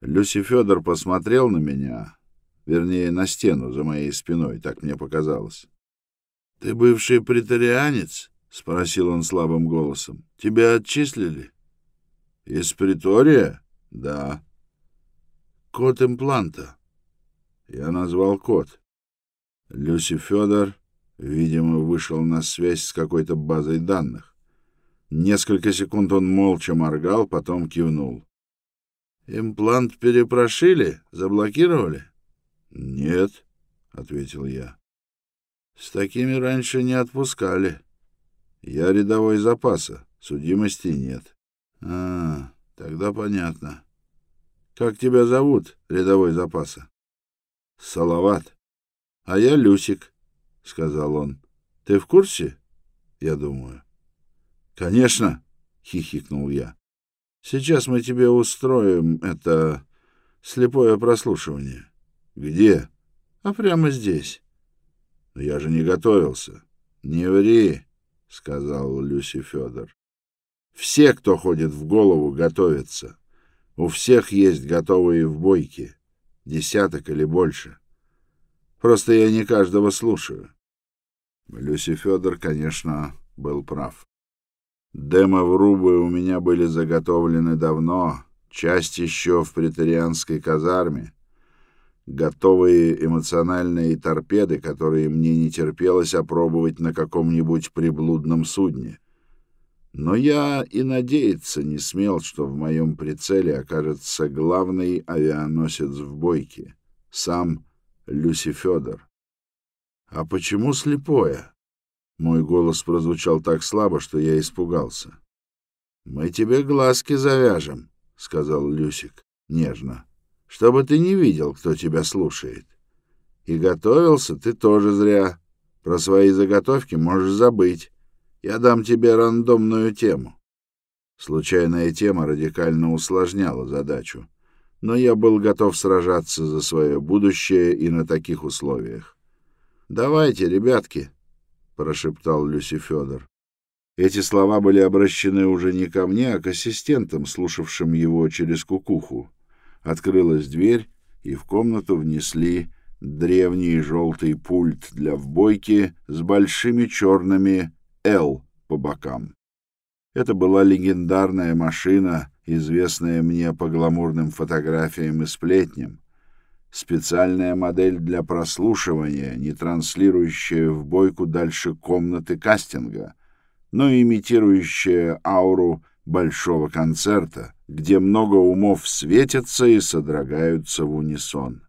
Люси Федор посмотрел на меня, вернее, на стену за моей спиной, так мне показалось. — Ты бывший претарианец? — спросил он слабым голосом. — Тебя отчислили? — Из притория? — Да. — Код импланта? Я назвал код. Люси Федор, видимо, вышел на связь с какой-то базой данных. Несколько секунд он молча моргал, потом кивнул. «Имплант перепрошили? Заблокировали?» «Нет», — ответил я. «С такими раньше не отпускали. Я рядовой запаса, судимости нет». «А, тогда понятно. Как тебя зовут, рядовой запаса?» «Салават». «А я Люсик», — сказал он. «Ты в курсе?» «Я думаю». «Конечно», — хихикнул я. «Сейчас мы тебе устроим это слепое прослушивание». «Где?» «А прямо здесь». «Но я же не готовился». «Не ври», — сказал Люси Федор. «Все, кто ходит в голову, готовятся. У всех есть готовые в бойке, десяток или больше. Просто я не каждого слушаю». Люси Федор, конечно, был прав. Демо-врубы у меня были заготовлены давно, часть еще в претарианской казарме. Готовые эмоциональные торпеды, которые мне не терпелось опробовать на каком-нибудь приблудном судне. Но я и надеяться не смел, что в моем прицеле окажется главный авианосец в бойке, сам Люси Федор. А почему слепое? Мой голос прозвучал так слабо, что я испугался. «Мы тебе глазки завяжем», — сказал Люсик нежно, — «чтобы ты не видел, кто тебя слушает. И готовился ты тоже зря. Про свои заготовки можешь забыть. Я дам тебе рандомную тему». Случайная тема радикально усложняла задачу, но я был готов сражаться за свое будущее и на таких условиях. «Давайте, ребятки», прошептал Люси Федор. Эти слова были обращены уже не ко мне, а к ассистентам, слушавшим его через кукуху. Открылась дверь, и в комнату внесли древний желтый пульт для вбойки с большими черными «Л» по бокам. Это была легендарная машина, известная мне по гламурным фотографиям и сплетням, Специальная модель для прослушивания, не транслирующая в бойку дальше комнаты кастинга, но имитирующая ауру большого концерта, где много умов светятся и содрогаются в унисон.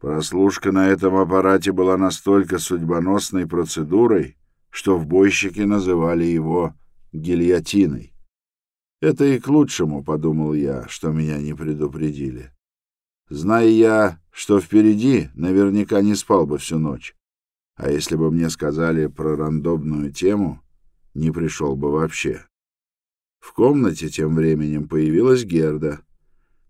Прослушка на этом аппарате была настолько судьбоносной процедурой, что в бойщики называли его гильотиной. Это и к лучшему, подумал я, что меня не предупредили. Зная я, что впереди, наверняка не спал бы всю ночь. А если бы мне сказали про рандомную тему, не пришел бы вообще. В комнате тем временем появилась Герда.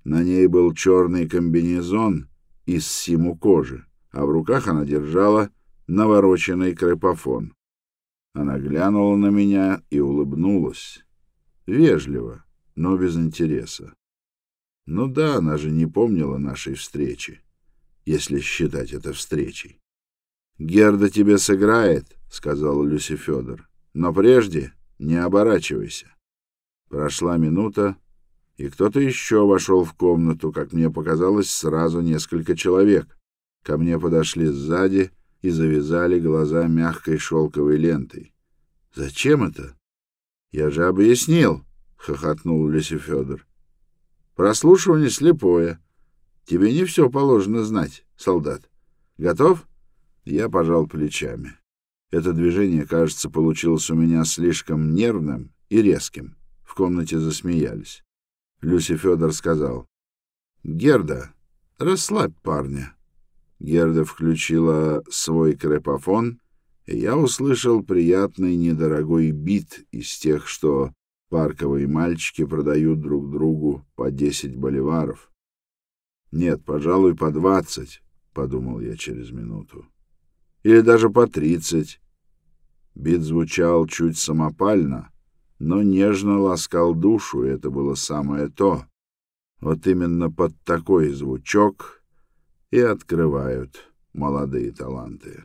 На ней был черный комбинезон из симу кожи, а в руках она держала навороченный крепофон. Она глянула на меня и улыбнулась. Вежливо, но без интереса. Ну да, она же не помнила нашей встречи, если считать это встречей. «Герда тебе сыграет», — сказал Люси Федор. «Но прежде не оборачивайся». Прошла минута, и кто-то еще вошел в комнату, как мне показалось, сразу несколько человек. Ко мне подошли сзади и завязали глаза мягкой шелковой лентой. «Зачем это?» «Я же объяснил», — хохотнул Люси Федор. Прослушивание слепое. Тебе не все положено знать, солдат. Готов? Я пожал плечами. Это движение, кажется, получилось у меня слишком нервным и резким. В комнате засмеялись. Люси Федор сказал. «Герда, расслабь парня». Герда включила свой крепофон, и я услышал приятный недорогой бит из тех, что Парковые мальчики продают друг другу по десять боливаров. Нет, пожалуй, по двадцать, подумал я через минуту. Или даже по тридцать. Бит звучал чуть самопально, но нежно ласкал душу, и это было самое то. Вот именно под такой звучок и открывают молодые таланты.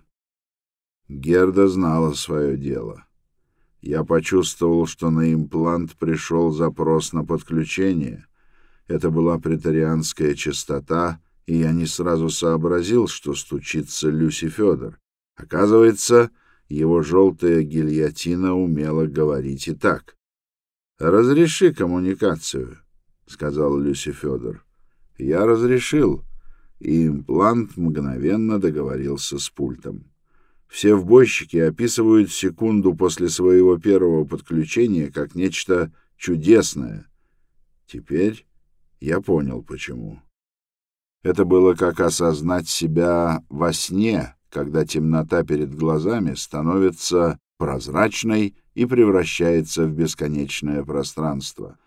Герда знала свое дело. Я почувствовал, что на имплант пришел запрос на подключение. Это была претарианская частота, и я не сразу сообразил, что стучится Люси Федор. Оказывается, его желтая гильотина умела говорить и так. «Разреши коммуникацию», — сказал Люси Федор. Я разрешил, и имплант мгновенно договорился с пультом. Все вбойщики описывают секунду после своего первого подключения как нечто чудесное. Теперь я понял, почему. Это было как осознать себя во сне, когда темнота перед глазами становится прозрачной и превращается в бесконечное пространство.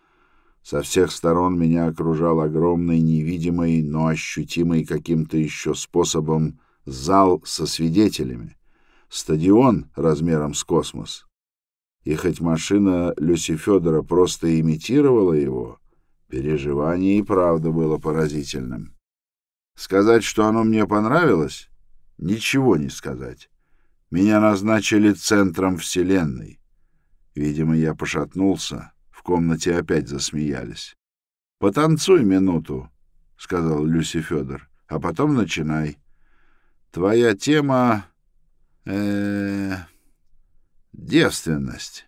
Со всех сторон меня окружал огромный, невидимый, но ощутимый каким-то еще способом зал со свидетелями стадион размером с космос. И хоть машина Люси Федора просто имитировала его, переживание и правда было поразительным. Сказать, что оно мне понравилось, ничего не сказать. Меня назначили центром Вселенной. Видимо, я пошатнулся, в комнате опять засмеялись. «Потанцуй минуту», — сказал Люси Федор, — «а потом начинай. Твоя тема э девственность.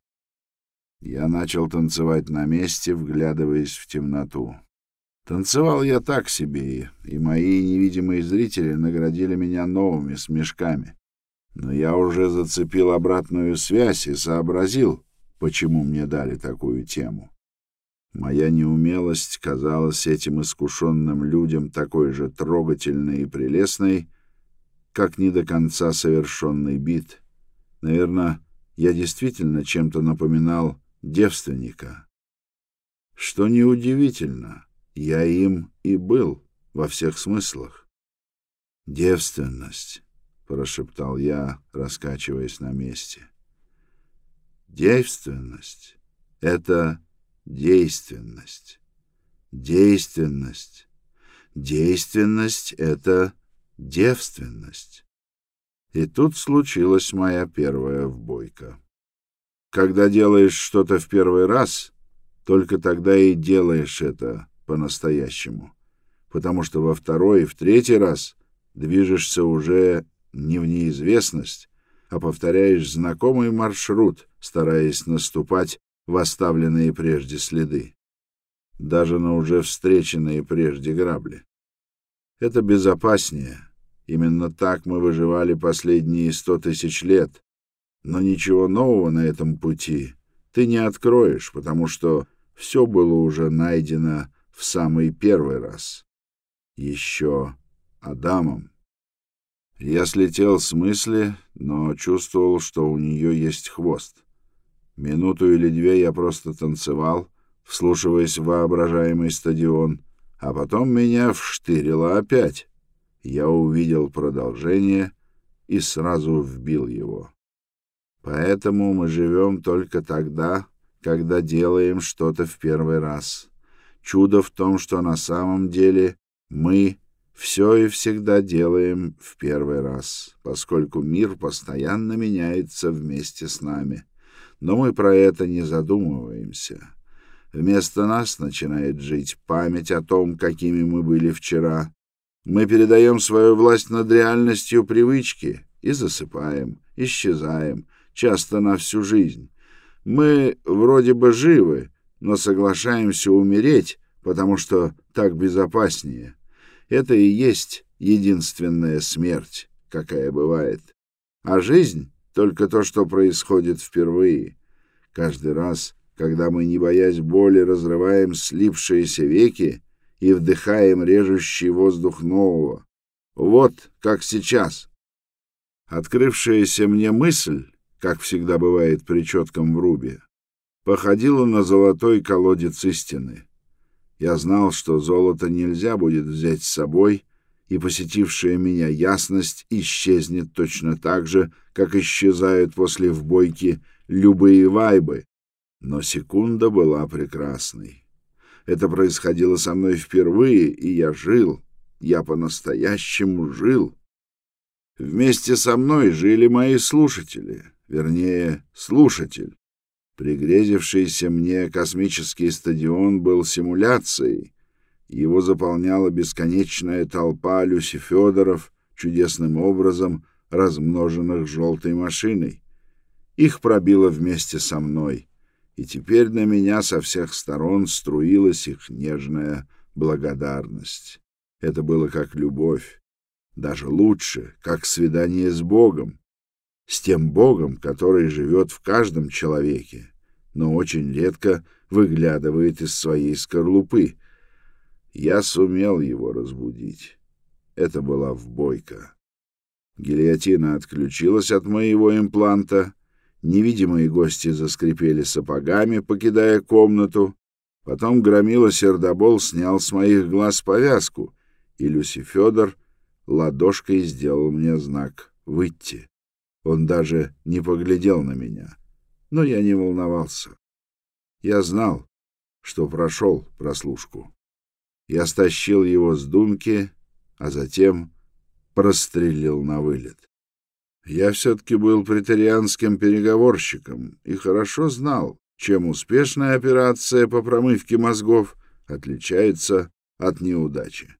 Я начал танцевать на месте, вглядываясь в темноту. Танцевал я так себе, и мои невидимые зрители наградили меня новыми смешками. Но я уже зацепил обратную связь и сообразил, почему мне дали такую тему. Моя неумелость казалась этим искушенным людям такой же трогательной и прелестной, как не до конца совершенный бит. Наверное, я действительно чем-то напоминал девственника. Что неудивительно, я им и был во всех смыслах. «Девственность», — прошептал я, раскачиваясь на месте. «Девственность — это действенность. Действенность. Действенность — это девственность. И тут случилась моя первая вбойка. Когда делаешь что-то в первый раз, только тогда и делаешь это по-настоящему, потому что во второй и в третий раз движешься уже не в неизвестность, а повторяешь знакомый маршрут, стараясь наступать в оставленные прежде следы, даже на уже встреченные прежде грабли. Это безопаснее. Именно так мы выживали последние сто тысяч лет. Но ничего нового на этом пути ты не откроешь, потому что все было уже найдено в самый первый раз. Еще Адамом. Я слетел с мысли, но чувствовал, что у нее есть хвост. Минуту или две я просто танцевал, вслушиваясь в воображаемый стадион — а потом меня вштырило опять. Я увидел продолжение и сразу вбил его. Поэтому мы живем только тогда, когда делаем что-то в первый раз. Чудо в том, что на самом деле мы все и всегда делаем в первый раз, поскольку мир постоянно меняется вместе с нами. Но мы про это не задумываемся. Вместо нас начинает жить память о том, какими мы были вчера. Мы передаем свою власть над реальностью привычки и засыпаем, исчезаем, часто на всю жизнь. Мы вроде бы живы, но соглашаемся умереть, потому что так безопаснее. Это и есть единственная смерть, какая бывает. А жизнь — только то, что происходит впервые. Каждый раз когда мы, не боясь боли, разрываем слипшиеся веки и вдыхаем режущий воздух нового. Вот как сейчас. Открывшаяся мне мысль, как всегда бывает при четком врубе, походила на золотой колодец истины. Я знал, что золото нельзя будет взять с собой, и посетившая меня ясность исчезнет точно так же, как исчезают после вбойки любые вайбы, но секунда была прекрасной. Это происходило со мной впервые, и я жил, я по-настоящему жил. Вместе со мной жили мои слушатели, вернее, слушатель. Пригрезившийся мне космический стадион был симуляцией. Его заполняла бесконечная толпа люсифедоров, чудесным образом размноженных желтой машиной. Их пробило вместе со мной, и теперь на меня со всех сторон струилась их нежная благодарность. Это было как любовь, даже лучше, как свидание с Богом, с тем Богом, который живет в каждом человеке, но очень редко выглядывает из своей скорлупы. Я сумел его разбудить. Это была вбойка. Гильотина отключилась от моего импланта. Невидимые гости заскрипели сапогами, покидая комнату. Потом громила сердобол снял с моих глаз повязку, и Люси Федор ладошкой сделал мне знак «выйти». Он даже не поглядел на меня, но я не волновался. Я знал, что прошел прослушку. Я стащил его с думки, а затем прострелил на вылет. Я все-таки был претарианским переговорщиком и хорошо знал, чем успешная операция по промывке мозгов отличается от неудачи.